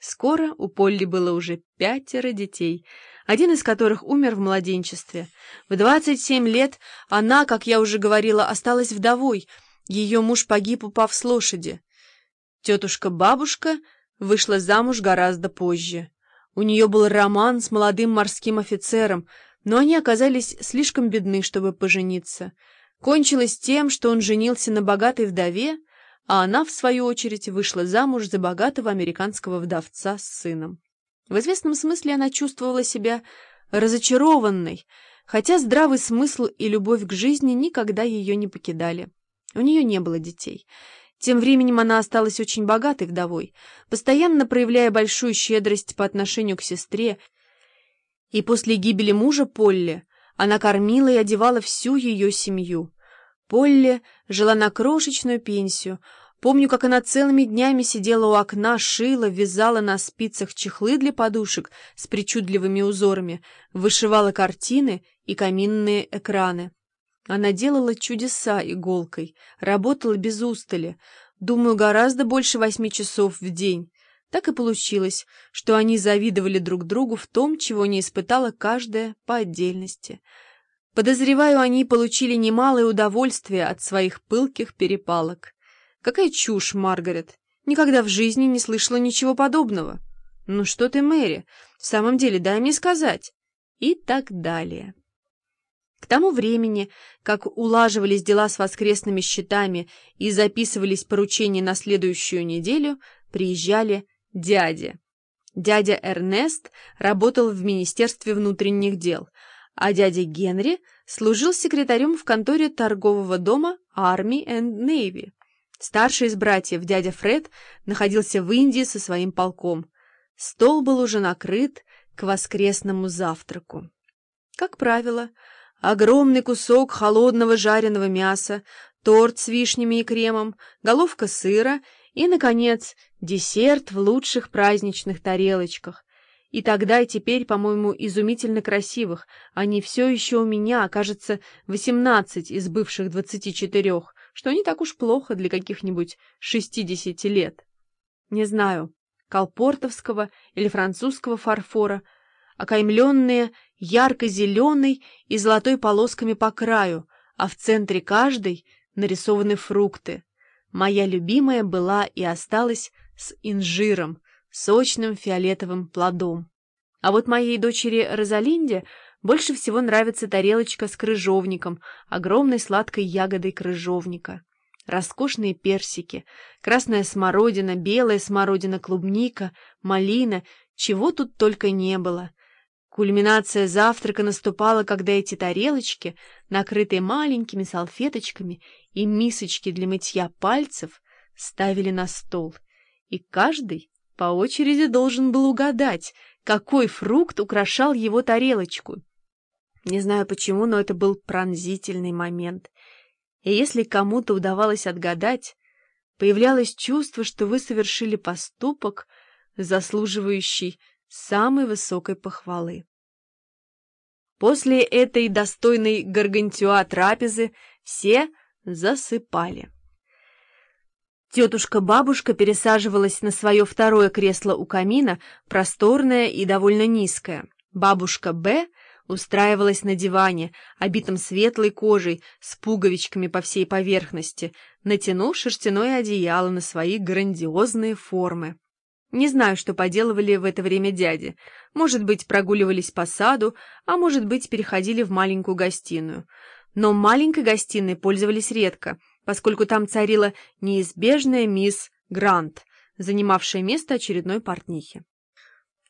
Скоро у Полли было уже пятеро детей, один из которых умер в младенчестве. В 27 лет она, как я уже говорила, осталась вдовой. Ее муж погиб, упав с лошади. Тетушка-бабушка вышла замуж гораздо позже. У нее был роман с молодым морским офицером, но они оказались слишком бедны, чтобы пожениться. Кончилось тем, что он женился на богатой вдове, а она, в свою очередь, вышла замуж за богатого американского вдовца с сыном. В известном смысле она чувствовала себя разочарованной, хотя здравый смысл и любовь к жизни никогда ее не покидали. У нее не было детей. Тем временем она осталась очень богатой вдовой, постоянно проявляя большую щедрость по отношению к сестре, и после гибели мужа Полли она кормила и одевала всю ее семью. Полли жила на крошечную пенсию. Помню, как она целыми днями сидела у окна, шила, вязала на спицах чехлы для подушек с причудливыми узорами, вышивала картины и каминные экраны. Она делала чудеса иголкой, работала без устали, думаю, гораздо больше восьми часов в день. Так и получилось, что они завидовали друг другу в том, чего не испытала каждая по отдельности — Подозреваю, они получили немалое удовольствие от своих пылких перепалок. Какая чушь, Маргарет! Никогда в жизни не слышала ничего подобного. Ну что ты, Мэри, в самом деле дай мне сказать. И так далее. К тому времени, как улаживались дела с воскресными счетами и записывались поручения на следующую неделю, приезжали дяди. Дядя Эрнест работал в Министерстве внутренних дел — а дядя Генри служил секретарем в конторе торгового дома Army and Navy. Старший из братьев, дядя Фред, находился в Индии со своим полком. Стол был уже накрыт к воскресному завтраку. Как правило, огромный кусок холодного жареного мяса, торт с вишнями и кремом, головка сыра и, наконец, десерт в лучших праздничных тарелочках, и тогда, и теперь, по-моему, изумительно красивых. Они все еще у меня, кажется, восемнадцать из бывших двадцати четырех, что не так уж плохо для каких-нибудь шестидесяти лет. Не знаю, колпортовского или французского фарфора, окаймленные ярко-зеленой и золотой полосками по краю, а в центре каждой нарисованы фрукты. Моя любимая была и осталась с инжиром, сочным фиолетовым плодом. А вот моей дочери Розалинде больше всего нравится тарелочка с крыжовником, огромной сладкой ягодой крыжовника. Роскошные персики, красная смородина, белая смородина, клубника, малина, чего тут только не было. Кульминация завтрака наступала, когда эти тарелочки, накрытые маленькими салфеточками и мисочки для мытья пальцев, ставили на стол, и каждый по очереди должен был угадать, какой фрукт украшал его тарелочку. Не знаю почему, но это был пронзительный момент. И если кому-то удавалось отгадать, появлялось чувство, что вы совершили поступок, заслуживающий самой высокой похвалы. После этой достойной гаргантюа трапезы все засыпали. Тетушка-бабушка пересаживалась на свое второе кресло у камина, просторное и довольно низкое. Бабушка Б устраивалась на диване, обитом светлой кожей, с пуговичками по всей поверхности, натянув шерстяное одеяло на свои грандиозные формы. Не знаю, что поделывали в это время дяди. Может быть, прогуливались по саду, а может быть, переходили в маленькую гостиную. Но маленькой гостиной пользовались редко — поскольку там царила неизбежная мисс Грант, занимавшая место очередной портнихи.